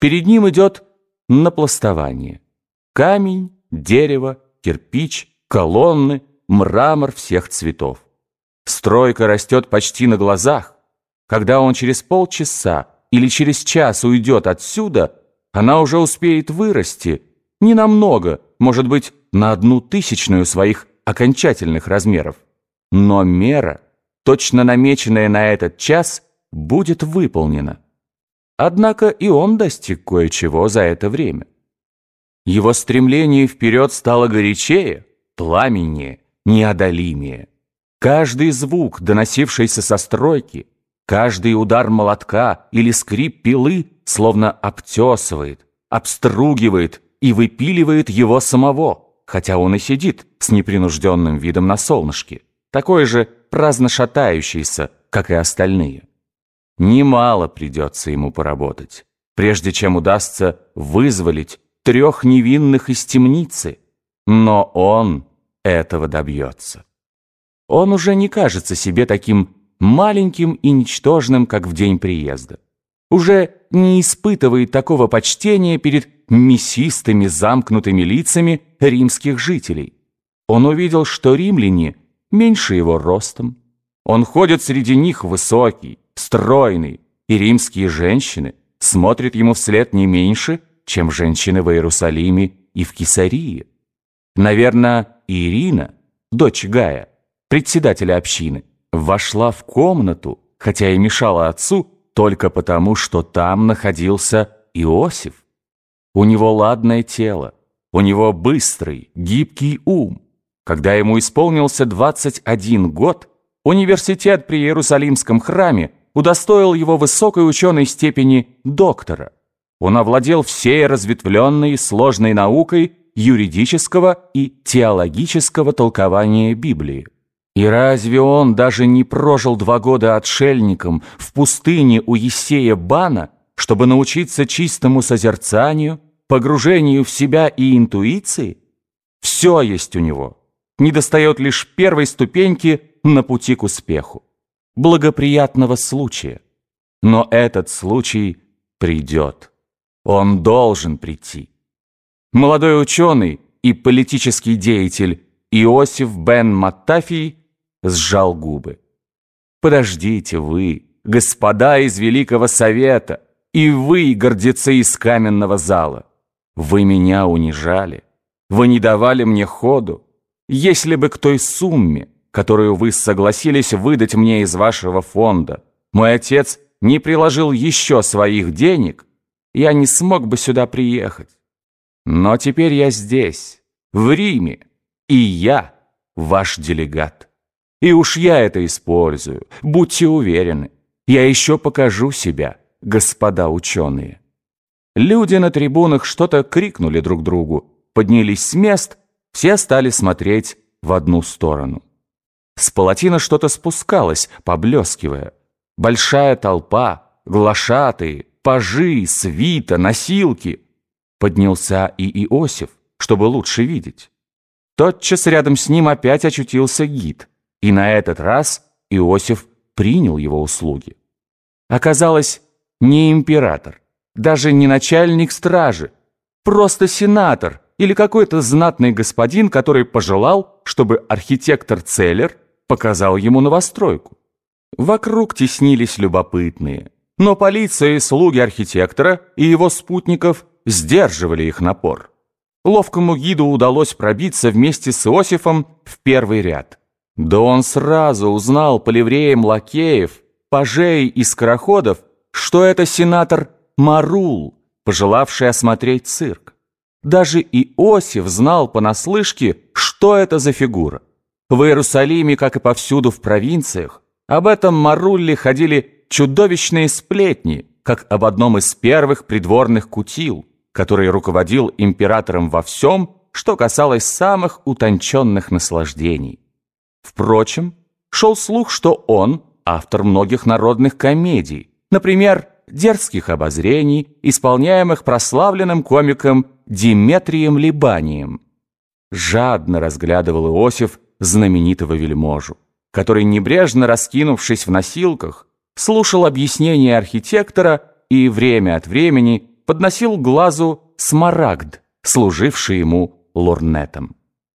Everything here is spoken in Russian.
Перед ним идет напластование. Камень, дерево, кирпич, колонны, мрамор всех цветов. Стройка растет почти на глазах. Когда он через полчаса или через час уйдет отсюда, она уже успеет вырасти, не намного, может быть, на одну тысячную своих окончательных размеров. Но мера, точно намеченная на этот час, будет выполнена. Однако и он достиг кое-чего за это время. Его стремление вперед стало горячее, пламеннее, неодолимее. Каждый звук, доносившийся со стройки, каждый удар молотка или скрип пилы словно обтесывает, обстругивает и выпиливает его самого, хотя он и сидит с непринужденным видом на солнышке, такой же праздно шатающийся, как и остальные. Немало придется ему поработать, прежде чем удастся вызволить трех невинных из темницы, но он этого добьется. Он уже не кажется себе таким маленьким и ничтожным, как в день приезда. Уже не испытывает такого почтения перед мясистыми замкнутыми лицами римских жителей. Он увидел, что римляне меньше его ростом. Он ходит среди них высокий, стройный, и римские женщины смотрят ему вслед не меньше, чем женщины в Иерусалиме и в Кесарии. Наверное, Ирина, дочь Гая, председателя общины, вошла в комнату, хотя и мешала отцу, только потому, что там находился Иосиф. У него ладное тело, у него быстрый, гибкий ум. Когда ему исполнился 21 год, университет при Иерусалимском храме удостоил его высокой ученой степени доктора. Он овладел всей разветвленной сложной наукой юридического и теологического толкования Библии. И разве он даже не прожил два года отшельником в пустыне у Есея Бана, чтобы научиться чистому созерцанию, погружению в себя и интуиции? Все есть у него. Недостает лишь первой ступеньки на пути к успеху благоприятного случая. Но этот случай придет. Он должен прийти. Молодой ученый и политический деятель Иосиф бен Маттафий сжал губы. «Подождите вы, господа из Великого Совета, и вы, гордецы из каменного зала. Вы меня унижали, вы не давали мне ходу. Если бы к той сумме, которую вы согласились выдать мне из вашего фонда, мой отец не приложил еще своих денег, я не смог бы сюда приехать. Но теперь я здесь, в Риме, и я ваш делегат. И уж я это использую, будьте уверены. Я еще покажу себя, господа ученые. Люди на трибунах что-то крикнули друг другу, поднялись с мест, все стали смотреть в одну сторону. С палатина что-то спускалось, поблескивая. Большая толпа, глашатые, пажи, свита, носилки. Поднялся и Иосиф, чтобы лучше видеть. Тотчас рядом с ним опять очутился гид, и на этот раз Иосиф принял его услуги. Оказалось, не император, даже не начальник стражи, просто сенатор или какой-то знатный господин, который пожелал, чтобы архитектор Целлер показал ему новостройку. Вокруг теснились любопытные, но полиция и слуги архитектора и его спутников сдерживали их напор. Ловкому гиду удалось пробиться вместе с Иосифом в первый ряд. Да он сразу узнал по ливреям лакеев, пажей и скороходов, что это сенатор Марул, пожелавший осмотреть цирк. Даже Иосиф знал понаслышке, что это за фигура. В Иерусалиме, как и повсюду в провинциях, об этом Марулле ходили чудовищные сплетни, как об одном из первых придворных кутил, который руководил императором во всем, что касалось самых утонченных наслаждений. Впрочем, шел слух, что он автор многих народных комедий, например, дерзких обозрений, исполняемых прославленным комиком Диметрием Либанием. Жадно разглядывал Иосиф знаменитого вельможу, который, небрежно раскинувшись в носилках, слушал объяснения архитектора и время от времени подносил глазу смарагд, служивший ему лорнетом.